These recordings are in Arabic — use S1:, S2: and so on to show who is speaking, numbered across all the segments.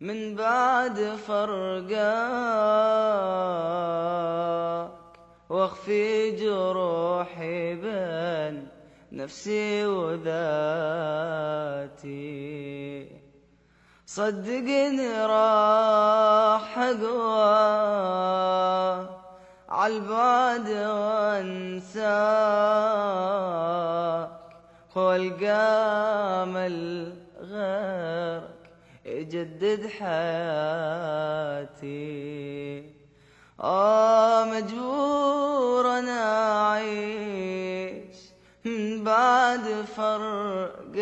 S1: من بعد فرقاك. واخفي جروحي بين نفسي وذاتي. صدقني راح أقوى. عالبعد وانساك. والقى غيرك يجدد حياتي. آه مجبور أنا أعيش من بعد فرقاك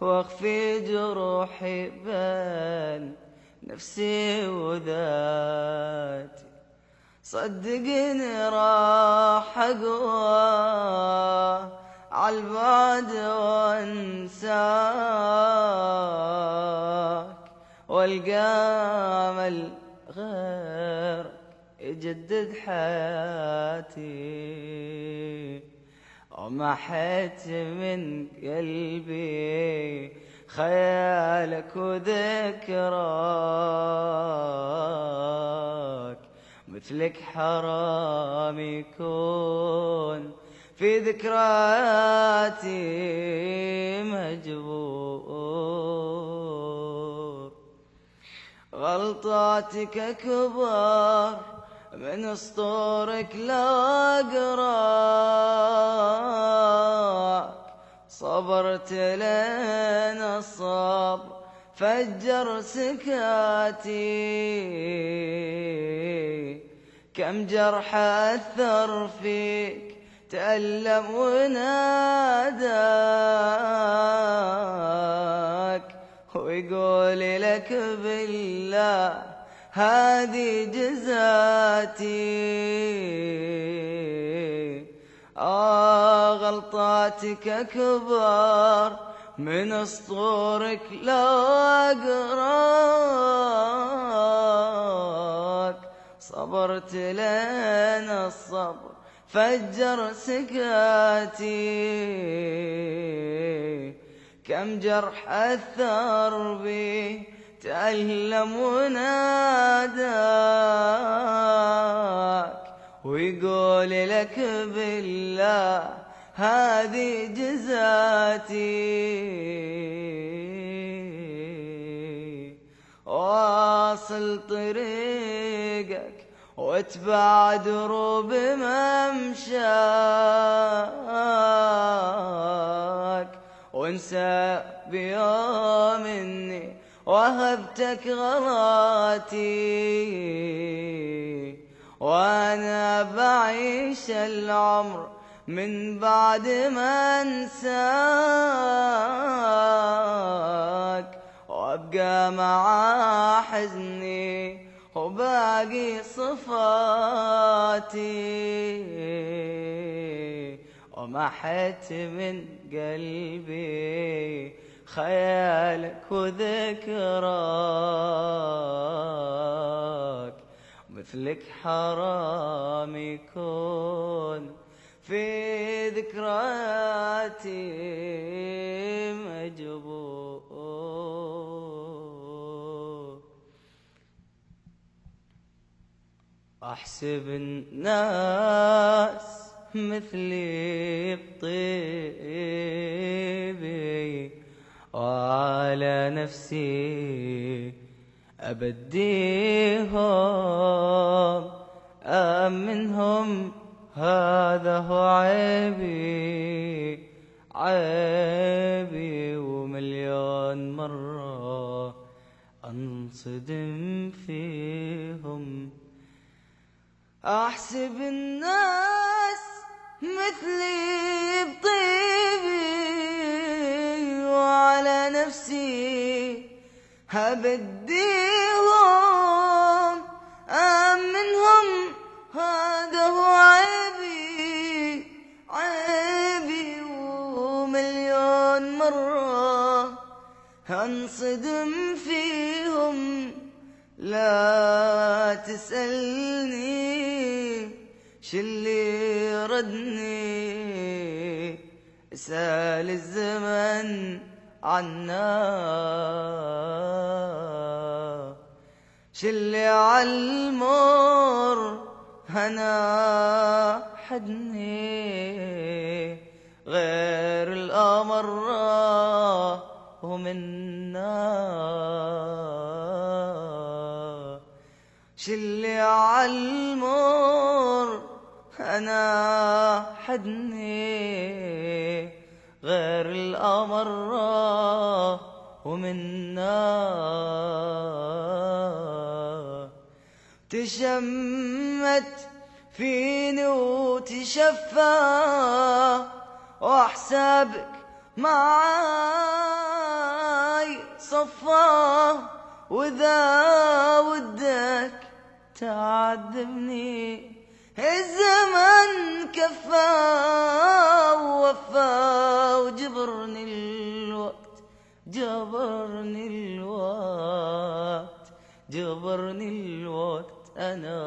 S1: وأخفي جروحي بين نفسي وذاتي. صدقني راح أقوى. عالبعد وانساك والقى مل غير يجدد حياتي. وما حيت من قلبي خيالك وذكراك مثلك حرام يكون في ذكرياتي مجبور. غلطاتك كبار من اسطورك لا اقراك صبرت لين الصبر فجر سكاتي. كم جرح أثر فيك تألم وناداك ويقول لك بالله هذه جزاتي. آه غلطاتك كبار من اسطورك لا أقراك. صبرت لين الصبر. فجر سكاتي. كم جرح أثر بي تألم وناداك ويقول لك بالله هذه جزاتي. واصل طريقك واتبع دروب ممشاك وانسى بيوم إني وهبتك غلاتي. وأنا بعيش العمر من بعد ما أنساك. وأبقى مع حزني. وباقي صفاتي. ومحت من قلبي خيالك وذكراك مثلك حرام يكون في ذكرياتي مجبور. أحسب الناس مثلي بطيبي وعلى نفسي أبديهم أم منهم هذا هو عيبي؟ عيبي ومليون مرة أنصدم أحسب الناس مثلي بطيبي وعلى نفسي هبديهم أم منهم هذا هو عيبي عيبي ومليون مرة هنصدم فيهم. لا تسألني شلي ردني اسأل الزمن عنا. شلي عالمر هنا حدني غير القمر ومنا شلي عالمر أنا حدني غير القمر ومنا تشمت فيني وتشفى واحسابك معاي صفى. وإذا ودك تعذبني الزمن كفى ووفى وجبرني الوقت جبرني الوقت جبرني الوقت أنا.